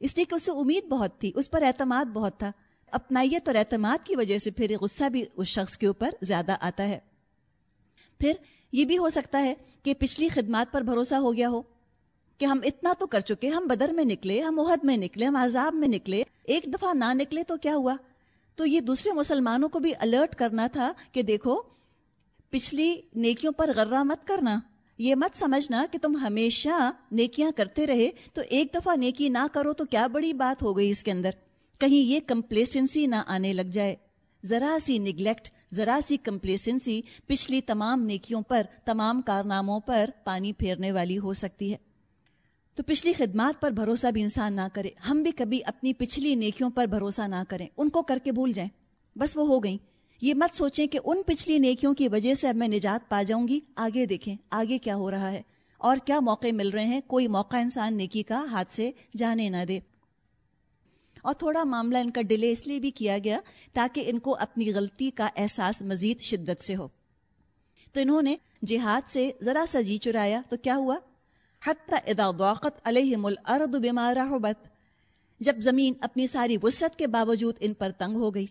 اس لیے کہ اسے امید بہت تھی، اس پر اعتماد بہت تھا۔ اپنائیت اور اعتماد کی وجہ سے پھر غصہ بھی اس شخص کے اوپر زیادہ آتا ہے۔ پھر یہ بھی ہو سکتا ہے کہ پچھلی خدمات پر بھروسہ ہو گیا ہو کہ ہم اتنا تو کر چکے، ہم بدر میں نکلے، ہم عہد میں نکلے، ہم عذاب میں نکلے، ایک دفعہ نہ نکلے تو کیا ہوا؟ تو یہ دوسرے مسلمانوں کو بھی الرٹ کرنا تھا کہ دیکھو، پچھلی نیکیوں پر غرہ مت کرنا۔ یہ مت سمجھنا کہ تم ہمیشہ نیکیاں کرتے رہے تو ایک دفعہ نیکی نہ کرو تو کیا بڑی بات ہو گئی اس کے اندر۔ کہیں یہ کمپلیسنسی نہ آنے لگ جائے۔ ذرا سی نگلیکٹ ذرا سی کمپلیسنسی پچھلی تمام نیکیوں پر، تمام کارناموں پر پانی پھیرنے والی ہو سکتی ہے۔ تو پچھلی خدمات پر بھروسہ بھی انسان نہ کرے۔ ہم بھی کبھی اپنی پچھلی نیکیوں پر بھروسہ نہ کریں۔ ان کو کر کے بھول جائیں۔ بس وہ ہو گئیں۔ یہ مت سوچیں کہ ان پچھلی نیکیوں کی وجہ سے اب میں نجات پا جاؤں گی۔ آگے دیکھیں، آگے کیا ہو رہا ہے؟ اور کیا موقع مل رہے ہیں؟ کوئی موقع انسان نیکی کا ہاتھ سے جانے نہ دے۔ اور تھوڑا معاملہ ان کا ڈیلے اس لیے بھی کیا گیا تاکہ ان کو اپنی غلطی کا احساس مزید شدت سے ہو۔ تو انہوں نے جہاد سے ذرا سا جی چرایا تو کیا ہوا؟ اذا ضاقت علیہم الارض بما رحبت۔ جب زمین اپنی ساری وسعت کے باوجود ان پر تنگ ہو گئی۔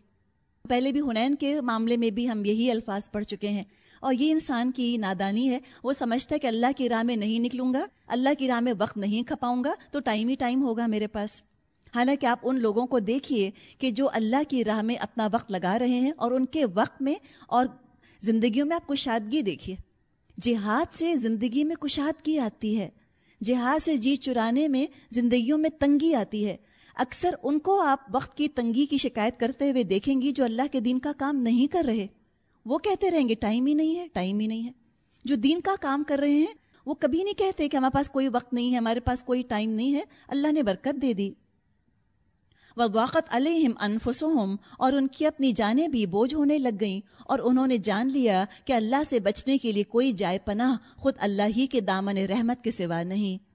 پہلے بھی ہنین کے معاملے میں بھی ہم یہی الفاظ پڑھ چکے ہیں۔ اور یہ انسان کی نادانی ہے۔ وہ سمجھتا ہے کہ اللہ کی راہ میں نہیں نکلوں گا، اللہ کی راہ میں وقت نہیں کھپاؤں گا، تو ٹائم ہی ٹائم ہوگا میرے پاس۔ حالانکہ آپ ان لوگوں کو دیکھیے کہ جو اللہ کی راہ میں اپنا وقت لگا رہے ہیں اور ان کے وقت میں اور زندگیوں میں آپ کشادگی دیکھیے۔ جہاد سے زندگی میں کشادگی آتی ہے۔ جہاد سے جی چرانے میں زندگیوں میں تنگی آتی ہے۔ اکثر ان کو آپ وقت کی تنگی کی شکایت کرتے ہوئے دیکھیں گی جو اللہ کے دین کا کام نہیں کر رہے۔ وہ کہتے رہیں گے، ٹائم ہی نہیں ہے، ٹائم ہی نہیں ہے۔ جو دین کا کام کر رہے ہیں، وہ کبھی نہیں کہتے کہ ہمارے پاس کوئی وقت نہیں ہے، ہمارے پاس کوئی ٹائم نہیں ہے۔ اللہ نے برکت دے دی۔ واقت علیہم انفسہم اور ان کی اپنی جانیں بھی بوجھ ہونے لگ گئیں۔ اور انہوں نے جان لیا کہ اللہ سے بچنے کے لیے کوئی جائے پناہ خود اللہ ہی کے دامن رحمت کے سوا نہیں۔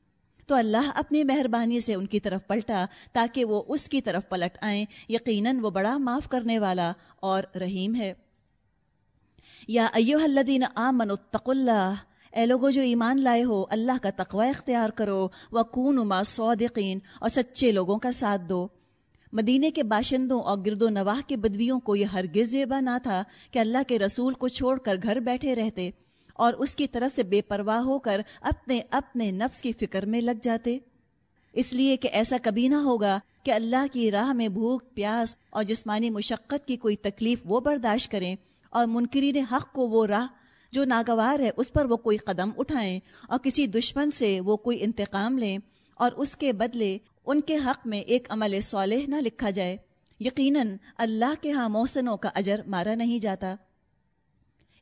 تو اللہ اپنی مہربانی سے ان کی طرف پلٹا تاکہ وہ اس کی طرف پلٹ آئیں۔ یقیناً وہ بڑا معاف کرنے والا اور رحیم ہے۔ یا ایوہ الذین آمنوا اتقوا اللہ۔ اے لوگو جو ایمان لائے ہو، اللہ کا تقوی اختیار کرو۔ وکونوا ما صادقین، اور سچے لوگوں کا ساتھ دو۔ مدینے کے باشندوں اور گرد و نواح کے بدویوں کو یہ ہرگز یہ نہ تھا کہ اللہ کے رسول کو چھوڑ کر گھر بیٹھے رہتے۔ اور اس کی طرف سے بے پرواہ ہو کر اپنے اپنے نفس کی فکر میں لگ جاتے۔ اس لیے کہ ایسا کبھی نہ ہوگا کہ اللہ کی راہ میں بھوک، پیاس اور جسمانی مشقت کی کوئی تکلیف وہ برداشت کریں اور منکرین حق کو وہ راہ جو ناگوار ہے اس پر وہ کوئی قدم اٹھائیں اور کسی دشمن سے وہ کوئی انتقام لیں اور اس کے بدلے ان کے حق میں ایک عمل صالح نہ لکھا جائے۔ یقیناً اللہ کے ہاں محسنوں کا اجر مارا نہیں جاتا۔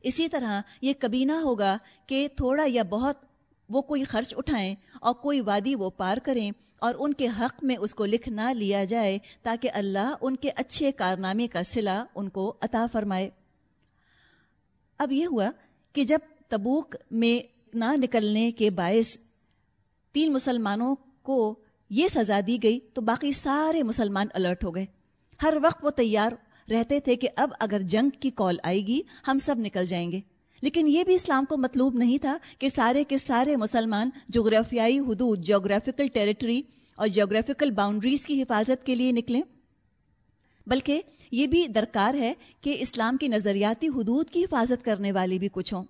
اسی طرح یہ کبھی نہ ہوگا کہ تھوڑا یا بہت وہ کوئی خرچ اٹھائیں اور کوئی وادی وہ پار کریں اور ان کے حق میں اس کو لکھ نہ لیا جائے تاکہ اللہ ان کے اچھے کارنامے کا صلہ ان کو عطا فرمائے۔ اب یہ ہوا کہ جب تبوک میں نہ نکلنے کے باعث تین مسلمانوں کو یہ سزا دی گئی تو باقی سارے مسلمان الرٹ ہو گئے۔ ہر وقت وہ تیار رہتے تھے کہ اب اگر جنگ کی کال آئے گی، ہم سب نکل جائیں گے۔ لیکن یہ بھی اسلام کو مطلوب نہیں تھا کہ سارے کے سارے مسلمان جغرافیائی حدود جغرافیکل ٹیریٹری اور جغرافیکل باؤنڈریز کی حفاظت کے لیے نکلیں۔ بلکہ یہ بھی درکار ہے کہ اسلام کی نظریاتی حدود کی حفاظت کرنے والی بھی کچھ ہوں۔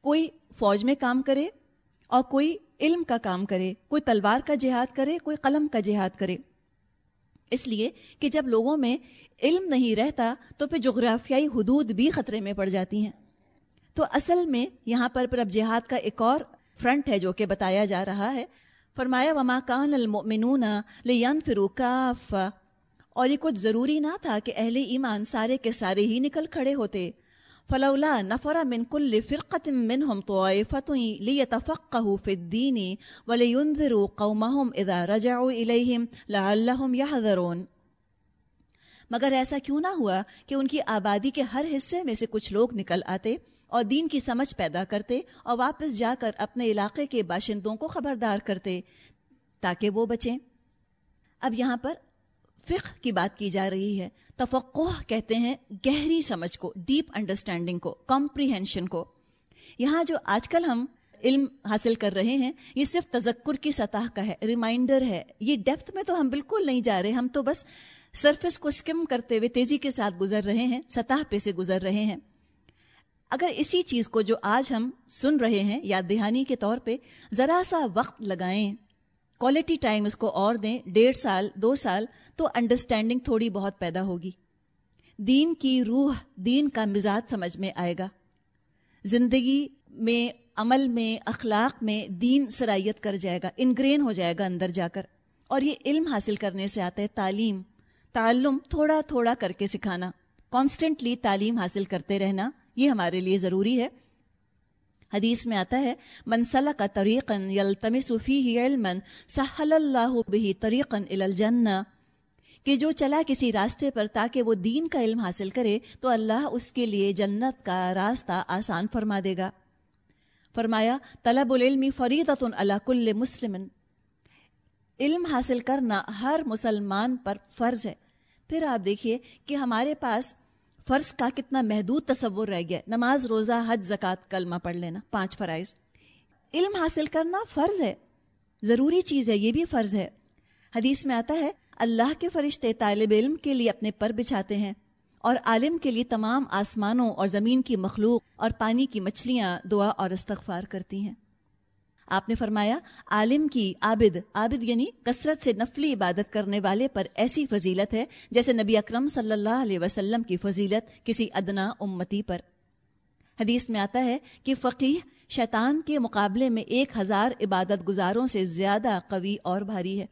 کوئی فوج میں کام کرے اور کوئی علم کا کام کرے، کوئی تلوار کا جہاد کرے، کوئی قلم کا جہاد کرے۔ اس لیے کہ جب لوگوں میں علم نہیں رہتا تو پھر جغرافیائی حدود بھی خطرے میں پڑ جاتی ہیں۔ تو اصل میں یہاں پر پھر اب جہاد کا ایک اور فرنٹ ہے جو کہ بتایا جا رہا ہے۔ فرمایا، وما کان المؤمنون لینفروا اور یہ کچھ ضروری نہ تھا کہ اہل ایمان سارے کے سارے ہی نکل کھڑے ہوتے۔ فلولا نفر من كل فرقة منهم طائفة ليتفقهوا في الدين ولينذروا قومهم اذا رجعوا اليهم لعلهم يحذرون۔ مگر ایسا کیوں نہ ہوا کہ ان کی آبادی کے ہر حصے میں سے کچھ لوگ نکل آتے اور دین کی سمجھ پیدا کرتے اور واپس جا کر اپنے علاقے کے باشندوں کو خبردار کرتے تاکہ وہ بچیں۔ اب یہاں پر فقہ کی بات کی جا رہی ہے۔ تفقع کہتے ہیں گہری سمجھ کو ڈیپ انڈرسٹینڈنگ کو کمپریہنشن کو۔ یہاں جو آج کل ہم علم حاصل کر رہے ہیں، یہ صرف تذکر کی سطح کا ہے ریمائنڈر ہے۔ یہ ڈیپتھ میں تو ہم بالکل نہیں جا رہے، ہم تو بس سرفس کو اسکم کرتے ہوئے تیزی کے ساتھ گزر رہے ہیں، سطح پہ سے گزر رہے ہیں۔ اگر اسی چیز کو جو آج ہم سن رہے ہیں، یاد دہانی کے طور پہ ذرا سا وقت لگائیں کوالٹی ٹائم اس کو اور دیں، ڈیڑھ سال، دو سال، تو انڈرسٹینڈنگ تھوڑی بہت پیدا ہوگی۔ دین کی روح، دین کا مزاج سمجھ میں آئے گا۔ زندگی میں عمل میں، اخلاق میں دین سرائیت کر جائے گا، انگرین ہو جائے گا اندر جا کر۔ اور یہ علم حاصل کرنے سے آتا ہے تعلیم، تعلم تھوڑا تھوڑا کر کے سکھانا۔ کانسٹنٹلی تعلیم حاصل کرتے رہنا، یہ ہمارے لیے ضروری ہے۔ حدیث میں آتا ہے منسلح کا طریقن یلتم صفی علمن سہل اللہ بہی طریقن الجنہ۔ کہ جو چلا کسی راستے پر تاکہ وہ دین کا علم حاصل کرے، تو اللہ اس کے لیے جنت کا راستہ آسان فرما دے گا۔ فرمایا، طلب العلم فریدت اللہ کل مسلم علم حاصل کرنا ہر مسلمان پر فرض ہے۔ پھر آپ دیکھیے کہ ہمارے پاس فرض کا کتنا محدود تصور رہ گیا۔ نماز، روزہ، حج، زکوٰۃ، کلمہ پڑھ لینا، پانچ فرائض۔ علم حاصل کرنا فرض ہے۔ ضروری چیز ہے، یہ بھی فرض ہے۔ حدیث میں آتا ہے، اللہ کے فرشتے طالب علم کے لیے اپنے پر بچھاتے ہیں۔ اور عالم کے لیے تمام آسمانوں اور زمین کی مخلوق اور پانی کی مچھلیاں دعا اور استغفار کرتی ہیں۔ آپ نے فرمایا، عالم کی عابد عابد یعنی کثرت سے نفلی عبادت کرنے والے پر ایسی فضیلت ہے جیسے نبی اکرم صلی اللہ علیہ وسلم کی فضیلت کسی ادنا امتی پر۔ حدیث میں آتا ہے کہ فقیح شیطان کے مقابلے میں ایک ہزار عبادت گزاروں سے زیادہ قوی اور بھاری ہے۔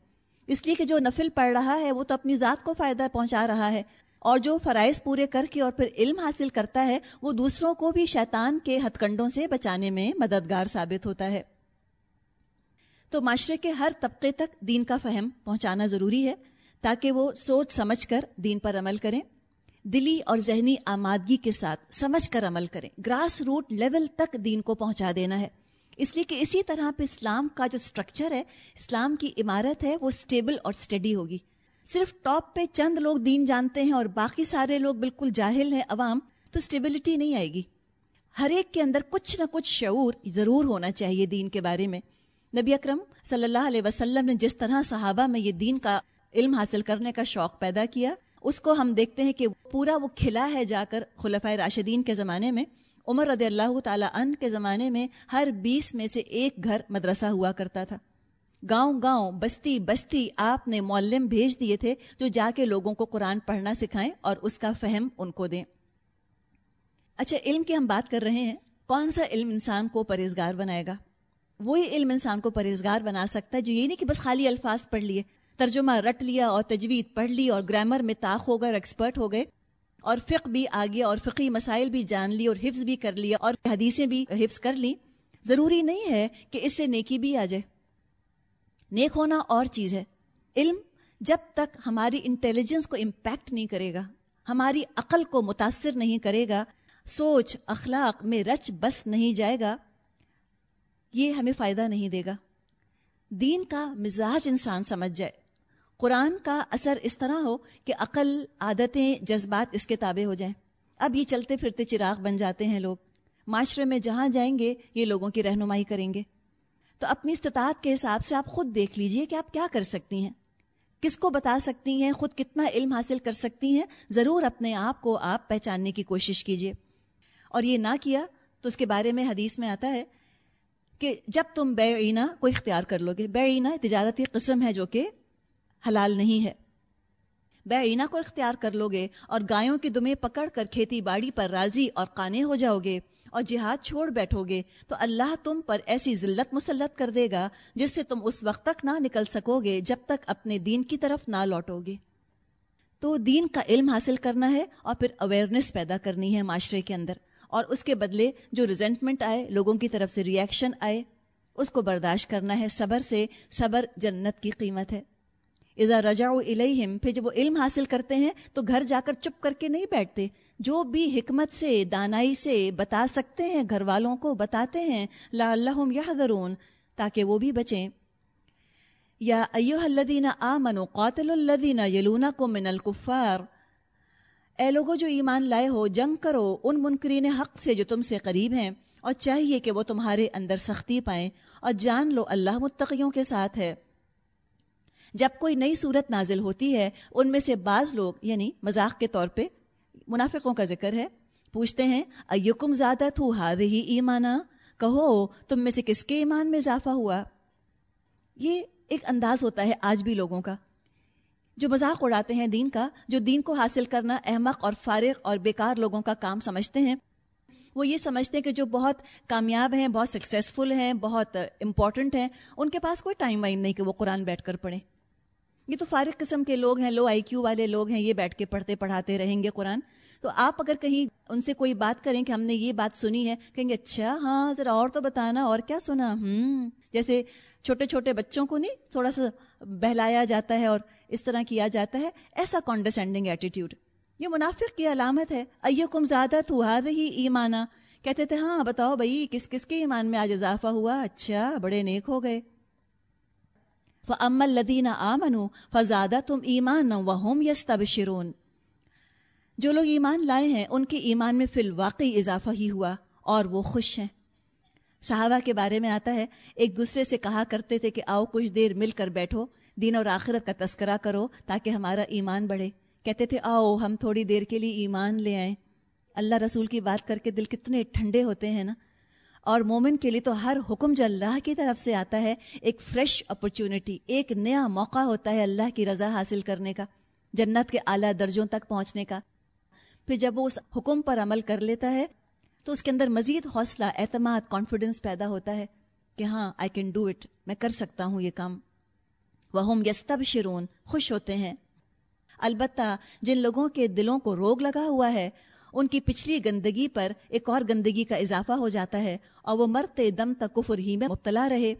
اس لیے کہ جو نفل پڑھ رہا ہے وہ تو اپنی ذات کو فائدہ پہنچا رہا ہے۔ اور جو فرائض پورے کر کے اور پھر علم حاصل کرتا ہے، وہ دوسروں کو بھی شیطان کے ہتھ کنڈوں سے بچانے میں مددگار ثابت ہوتا ہے۔ تو معاشرے کے ہر طبقے تک دین کا فہم پہنچانا ضروری ہے تاکہ وہ سوچ سمجھ کر دین پر عمل کریں، دلی اور ذہنی آمادگی کے ساتھ سمجھ کر عمل کریں۔ گراس روٹ لیول تک دین کو پہنچا دینا ہے۔ اس لیے کہ اسی طرح پہ اسلام کا جو اسٹرکچر ہے، اسلام کی عمارت ہے، وہ اسٹیبل اور اسٹڈی ہوگی۔ صرف ٹاپ پہ چند لوگ دین جانتے ہیں اور باقی سارے لوگ بالکل جاہل ہیں عوام، تو اسٹیبلٹی نہیں آئے گی۔ ہر ایک کے اندر کچھ نہ کچھ شعور ضرور ہونا چاہیے دین کے بارے میں۔ نبی اکرم صلی اللہ علیہ وسلم نے جس طرح صحابہ میں یہ دین کا علم حاصل کرنے کا شوق پیدا کیا، اس کو ہم دیکھتے ہیں کہ پورا وہ کھلا ہے جا کر خلفۂ راشدین کے زمانے میں۔ عمر رضی اللہ تعالیٰ ان کے زمانے میں ہر بیس میں سے ایک گھر مدرسہ ہوا کرتا تھا۔ گاؤں گاؤں، بستی بستی آپ نے معلم بھیج دیے تھے جو جا کے لوگوں کو قرآن پڑھنا سکھائیں اور اس کا فہم ان کو دیں۔ اچھا علم کی ہم بات کر رہے ہیں۔ کون سا علم انسان کو پرہیزگار بنائے گا؟ وہی علم انسان کو پرہیزگار بنا سکتا ہے جو یہ نہیں کہ بس خالی الفاظ پڑھ لیے، ترجمہ رٹ لیا اور تجوید پڑھ لی اور گرامر میں طاق ہو گئے اور ایکسپرٹ ہو گئے اور فقہ بھی آ گیا اور فقی مسائل بھی جان لی اور حفظ بھی کر لیا اور حدیثیں بھی حفظ کر لی ضروری نہیں ہے کہ اس سے نیکی بھی آ جائے۔ نیک ہونا اور چیز ہے۔ علم جب تک ہماری انٹیلیجنس کو امپیکٹ نہیں کرے گا، ہماری عقل کو متاثر نہیں کرے گا، سوچ، اخلاق میں رچ بس نہیں جائے گا، یہ ہمیں فائدہ نہیں دے گا۔ دین کا مزاج انسان سمجھ جائے۔ قرآن کا اثر اس طرح ہو کہ عقل، عادتیں، جذبات اس کے تابع ہو جائیں۔ اب یہ چلتے پھرتے چراغ بن جاتے ہیں لوگ۔ معاشرے میں جہاں جائیں گے، یہ لوگوں کی رہنمائی کریں گے۔ تو اپنی استطاعت کے حساب سے آپ خود دیکھ لیجیے کہ آپ کیا کر سکتی ہیں۔ کس کو بتا سکتی ہیں؟ خود کتنا علم حاصل کر سکتی ہیں؟ ضرور اپنے آپ کو آپ پہچاننے کی کوشش کیجیے۔ اور یہ نہ کیا تو اس کے بارے میں حدیث میں آتا ہے کہ جب تم بے عینہ کو اختیار کر لو گے بے عینہ تجارتی قسم ہے جو کہ حلال نہیں ہے۔ بے اینا کو اختیار کر لو گے اور گایوں کی دمیں پکڑ کر کھیتی باڑی پر راضی اور قانے ہو جاؤ گے اور جہاد چھوڑ بیٹھو گے تو اللہ تم پر ایسی ذلت مسلط کر دے گا جس سے تم اس وقت تک نہ نکل سکو گے جب تک اپنے دین کی طرف نہ لوٹو گے۔ تو دین کا علم حاصل کرنا ہے اور پھر اویئرنیس پیدا کرنی ہے معاشرے کے اندر۔ اور اس کے بدلے جو ریزنٹمنٹ آئے، لوگوں کی طرف سے ریئیکشن آئے، اس کو برداشت کرنا ہے صبر سے۔ صبر جنت کی قیمت ہے۔ اذا رجعوا الیہم، پھر جب وہ علم حاصل کرتے ہیں تو گھر جا کر چپ کر کے نہیں بیٹھتے۔ جو بھی حکمت سے، دانائی سے بتا سکتے ہیں، گھر والوں کو بتاتے ہیں لا اللہم یحذرون، تاکہ وہ بھی بچیں۔ یا ایوہ الذین آمنوا قاتل الذین یلونکم من الکفار۔ اے لوگو، جو ایمان لائے ہو، جنگ کرو۔ ان منکرین حق سے جو تم سے قریب ہیں۔ اور چاہیے کہ وہ تمہارے اندر سختی پائیں۔ اور جان لو، اللہ متقیوں کے ساتھ ہے۔ جب کوئی نئی صورت نازل ہوتی ہے، ان میں سے بعض لوگ یعنی مذاق کے طور پہ منافقوں کا ذکر ہے، پوچھتے ہیں، ایکم زیادہ تھو ہاد ہی ایمانا؟ کہو، تم میں سے کس کے ایمان میں اضافہ ہوا؟ یہ ایک انداز ہوتا ہے آج بھی لوگوں کا۔ جو مذاق اڑاتے ہیں دین کا، جو دین کو حاصل کرنا احمق اور فارغ اور بیکار لوگوں کا کام سمجھتے ہیں، وہ یہ سمجھتے ہیں کہ جو بہت کامیاب ہیں، بہت سکسیزفل ہیں، بہت امپورٹنٹ ہیں، ان کے پاس کوئی ٹائم وائم نہیں کہ وہ قرآن بیٹھ کر پڑھیں۔ یہ تو فارغ قسم کے لوگ ہیں لو آئی کیو والے لوگ ہیں، یہ بیٹھ کے پڑھتے پڑھاتے رہیں گے قرآن۔ تو آپ اگر کہیں ان سے کوئی بات کریں کہ ہم نے یہ بات سنی ہے، کہیں گے اچھا ہاں ذرا اور تو بتانا، اور کیا سنا؟ ہوں جیسے چھوٹے چھوٹے بچوں کو نہیں، تھوڑا سا بہلایا جاتا ہے اور اس طرح کیا جاتا ہے، ایسا کانڈرسینڈنگ ایٹیٹیوڈ یہ منافق کی علامت ہے۔ ایو کم زیادہ تو ہی ایمانا۔ کہتے تھے ہاں بتاؤ بھائی، کس کس کے ایمان میں آج اضافہ ہوا؟ اچھا بڑے نیک ہو گئے۔ لدینہ آ منو فزادہ تم ایمان و ہوم یس تب شرون جو لوگ ایمان لائے ہیں، ان کے ایمان میں فی الواقعی اضافہ ہی ہوا اور وہ خوش ہیں۔ صحابہ کے بارے میں آتا ہے، ایک دوسرے سے کہا کرتے تھے کہ آؤ کچھ دیر مل کر بیٹھو، دین اور آخرت کا تذکرہ کرو تاکہ ہمارا ایمان بڑھے۔ کہتے تھے، آؤ ہم تھوڑی دیر کے لیے ایمان لے آئیں۔ اللہ رسول کی بات کر کے دل کتنے ٹھنڈے ہوتے ہیں نا۔ اور مومن کے لیے تو ہر حکم جو اللہ کی طرف سے آتا ہے، ایک فریش اپرچونٹی ایک نیا موقع ہوتا ہے اللہ کی رضا حاصل کرنے کا، جنت کے اعلیٰ درجوں تک پہنچنے کا۔ پھر جب وہ اس حکم پر عمل کر لیتا ہے، تو اس کے اندر مزید حوصلہ، اعتماد کانفیڈنس پیدا ہوتا ہے کہ ہاں آئی کین ڈو اٹ میں کر سکتا ہوں یہ کام۔ وہ یستب شرون خوش ہوتے ہیں۔ البتہ جن لوگوں کے دلوں کو روگ لگا ہوا ہے ان کی پچھلی گندگی پر ایک اور گندگی کا اضافہ ہو جاتا ہے اور وہ مرتے دم تک کفر ہی میں مبتلا رہے۔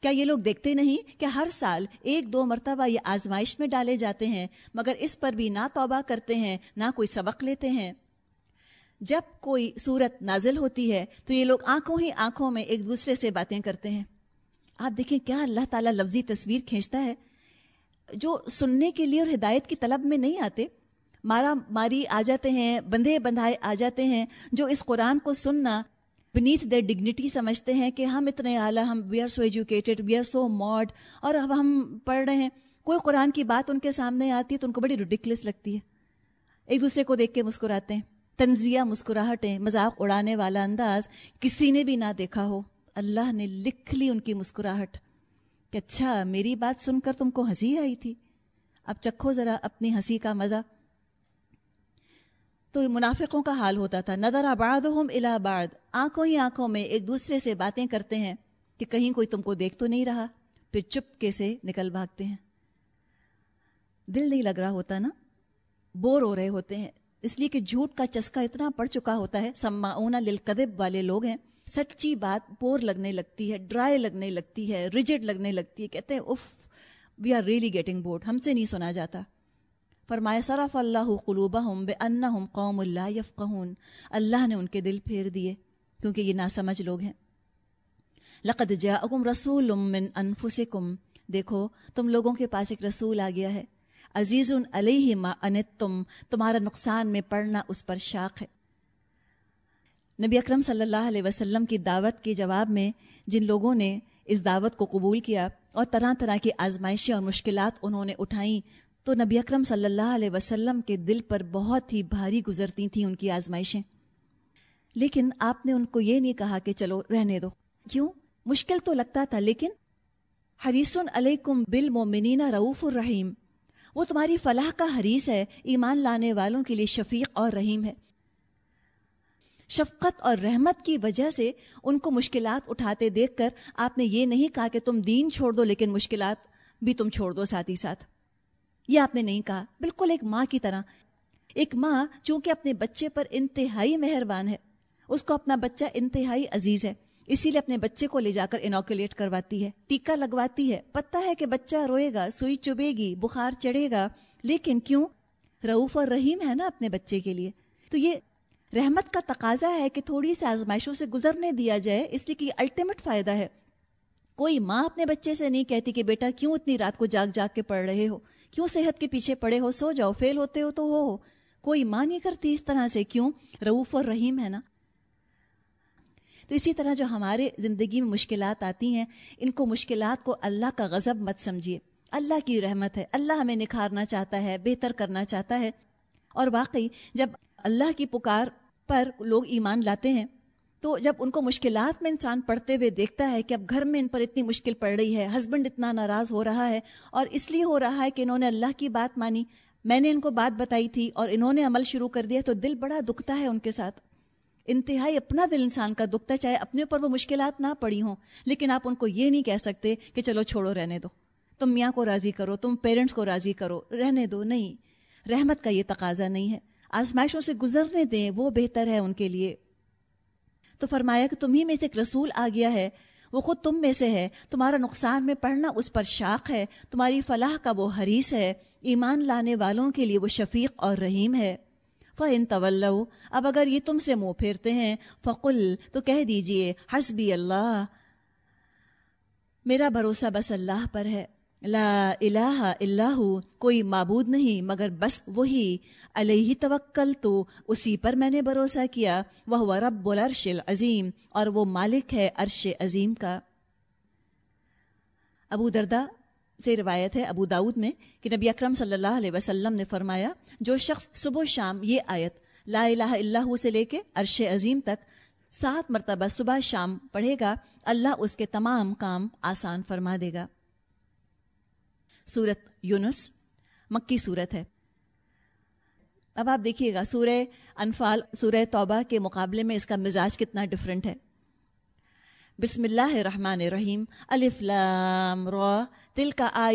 کیا یہ لوگ دیکھتے نہیں کہ ہر سال ایک دو مرتبہ یہ آزمائش میں ڈالے جاتے ہیں، مگر اس پر بھی نہ توبہ کرتے ہیں، نہ کوئی سبق لیتے ہیں؟ جب کوئی صورت نازل ہوتی ہے تو یہ لوگ آنکھوں ہی آنکھوں میں ایک دوسرے سے باتیں کرتے ہیں۔ آپ دیکھیں کیا اللہ تعالیٰ لفظی تصویر کھینچتا ہے؟ جو سننے کے لیے اور ہدایت کی طلب میں نہیں آتے مارا ماری آ جاتے ہیں، بندھے بندھائے آ جاتے ہیں، جو اس قرآن کو سننا بنیتھ دیر ڈگنیٹی سمجھتے ہیں کہ ہم اتنے اعلیٰ، ہم we are so educated we are so mod اور اب ہم پڑھ رہے ہیں۔ کوئی قرآن کی بات ان کے سامنے آتی ہے تو ان کو بڑی ریڈیکلس لگتی ہے۔ ایک دوسرے کو دیکھ کے مسکراتے ہیں۔ تنزیہ مسکراہٹیں، مذاق اڑانے والا انداز کسی نے بھی نہ دیکھا ہو۔ اللہ نے لکھ لی ان کی مسکراہٹ۔ کہ اچھا میری بات سن کر تم کو ہنسی آئی تھی۔ اب چکھو ذرا اپنی ہنسی کا مزہ۔ تو منافقوں کا حال ہوتا تھا۔ نظر آباد الہ آباد آنکھوں ہی آنکھوں میں ایک دوسرے سے باتیں کرتے ہیں کہ کہیں کوئی تم کو دیکھ تو نہیں رہا، پھر چپ سے نکل بھاگتے ہیں۔ دل نہیں لگ رہا ہوتا نا؟ بور ہو رہے ہوتے ہیں۔ اس لیے کہ جھوٹ کا چسکا اتنا پڑ چکا ہوتا ہے۔ سما اونا للقدب والے لوگ ہیں۔ سچی بات بور لگنے لگتی ہے، ڈرائی لگنے لگتی ہے ریجڈ لگنے لگتی ہے۔ کہتے ہیں if we are really getting bored ہم سے نہیں سنا جاتا۔ فرمایا، صرف اللہ قلوبہ ہم بے ان قوم اللہ یفقہون۔ اللہ نے ان کے دل پھیر دیے، کیونکہ یہ ناسمجھ لوگ ہیں۔ لقد جاءکم رسول من انفسکم۔ دیکھو، تم لوگوں کے پاس ایک رسول آ گیا ہے۔ عزیز علیہ ما انت تم تمہارا نقصان میں پڑنا اس پر شاق ہے۔ نبی اکرم صلی اللہ علیہ وسلم کی دعوت کے جواب میں جن لوگوں نے اس دعوت کو قبول کیا اور طرح طرح کی آزمائشیں اور مشکلات انہوں نے اٹھائیں تو نبی اکرم صلی اللہ علیہ وسلم کے دل پر بہت ہی بھاری گزرتی تھیں ان کی آزمائشیں۔ لیکن آپ نے ان کو یہ نہیں کہا کہ چلو رہنے دو۔ کیوں؟ مشکل تو لگتا تھا، لیکن حریث علیکم بالمومنین رعوف الرحیم۔ وہ تمہاری فلاح کا حریث ہے، ایمان لانے والوں کے لیے شفیق اور رحیم ہے۔ شفقت اور رحمت کی وجہ سے ان کو مشکلات اٹھاتے دیکھ کر آپ نے یہ نہیں کہا کہ تم دین چھوڑ دو، لیکن مشکلات بھی تم چھوڑ دو ساتھ ہی ساتھ۔ یہ آپ نے نہیں کہا۔ بالکل ایک ماں کی طرح۔ ایک ماں چونکہ اپنے بچے پر انتہائی مہربان ہے، اس کو اپنا بچہ انتہائی عزیز ہے، اسی لیے اپنے بچے کو لے جا کر انوکولیٹ کرواتی ہے ٹیکا لگواتی ہے۔ پتہ ہے کہ بچہ روئے گا، سوئی چبے گی، بخار چڑھے گا، لیکن کیوں؟ رعوف اور رحیم ہے نا اپنے بچے کے لیے۔ تو یہ رحمت کا تقاضا ہے کہ تھوڑی سی آزمائشوں سے گزرنے دیا جائے، اس لیے کہ یہ الٹیمیٹ فائدہ ہے۔ کوئی ماں اپنے بچے سے نہیں کہتی کہ بیٹا کیوں اتنی رات کو جاگ جاگ کے پڑھ رہے ہو؟ کیوں صحت کے پیچھے پڑے ہو؟ سو جاؤ، فیل ہوتے ہو تو ہو کوئی ماں نہیں کرتی اس طرح سے، کیوں؟ رعوف اور رحیم ہے نا؟ تو اسی طرح جو ہمارے زندگی میں مشکلات آتی ہیں، ان کو مشکلات کو اللہ کا غضب مت سمجھیے۔ اللہ کی رحمت ہے، اللہ ہمیں نکھارنا چاہتا ہے، بہتر کرنا چاہتا ہے۔ اور واقعی جب اللہ کی پکار پر لوگ ایمان لاتے ہیں تو جب ان کو مشکلات میں انسان پڑھتے ہوئے دیکھتا ہے کہ اب گھر میں ان پر اتنی مشکل پڑ رہی ہے ہسبینڈ اتنا ناراض ہو رہا ہے اور اس لیے ہو رہا ہے کہ انہوں نے اللہ کی بات مانی۔ میں نے ان کو بات بتائی تھی اور انہوں نے عمل شروع کر دیا تو دل بڑا دکھتا ہے ان کے ساتھ۔ انتہائی اپنا دل انسان کا دکھتا چاہے اپنے اوپر وہ مشکلات نہ پڑی ہوں۔ لیکن آپ ان کو یہ نہیں کہہ سکتے کہ چلو چھوڑو، رہنے دو۔ تم میاں کو راضی کرو، تم پیرنٹس کو راضی کرو، رہنے دو۔ نہیں، رحمت کا یہ تقاضا نہیں ہے۔ آزمائشوں سے گزرنے دیں، وہ بہتر ہے ان کے لیے۔ تو فرمایا کہ تمہیں میں سے ایک رسول آ گیا ہے۔ وہ خود تم میں سے ہے۔ تمہارا نقصان میں پڑھنا اس پر شاخ ہے۔ تمہاری فلاح کا وہ حریث ہے۔ ایمان لانے والوں کے لیے وہ شفیق اور رحیم ہے۔ فن طول اب اگر یہ تم سے منہ پھیرتے ہیں، فقل، تو کہہ دیجیے حسبی اللہ میرا بھروسہ بس اللہ پر ہے۔ لا الہ الا کوئی معبود نہیں، مگر بس وہی۔ علیہ توکل تو اسی پر میں نے بھروسہ کیا وہ رب العرش العظیم، اور وہ مالک ہے عرش عظیم کا۔ ابو دردا سے روایت ہے ابو داود میں کہ نبی اکرم صلی اللہ علیہ وسلم نے فرمایا، جو شخص صبح و شام یہ آیت لا الہ الا سے لے کے عرش عظیم تک سات مرتبہ صبح شام پڑھے گا، اللہ اس کے تمام کام آسان فرما دے گا۔ سورت یونس، مکی صورت ہے۔ اب آپ دیکھیے گا، سورہ انفال، سورہ توبہ کے مقابلے میں اس کا مزاج کتنا ڈفرینٹ ہے۔ بسم اللہ الرحمن الرحیم، الف لام را تل کا آئی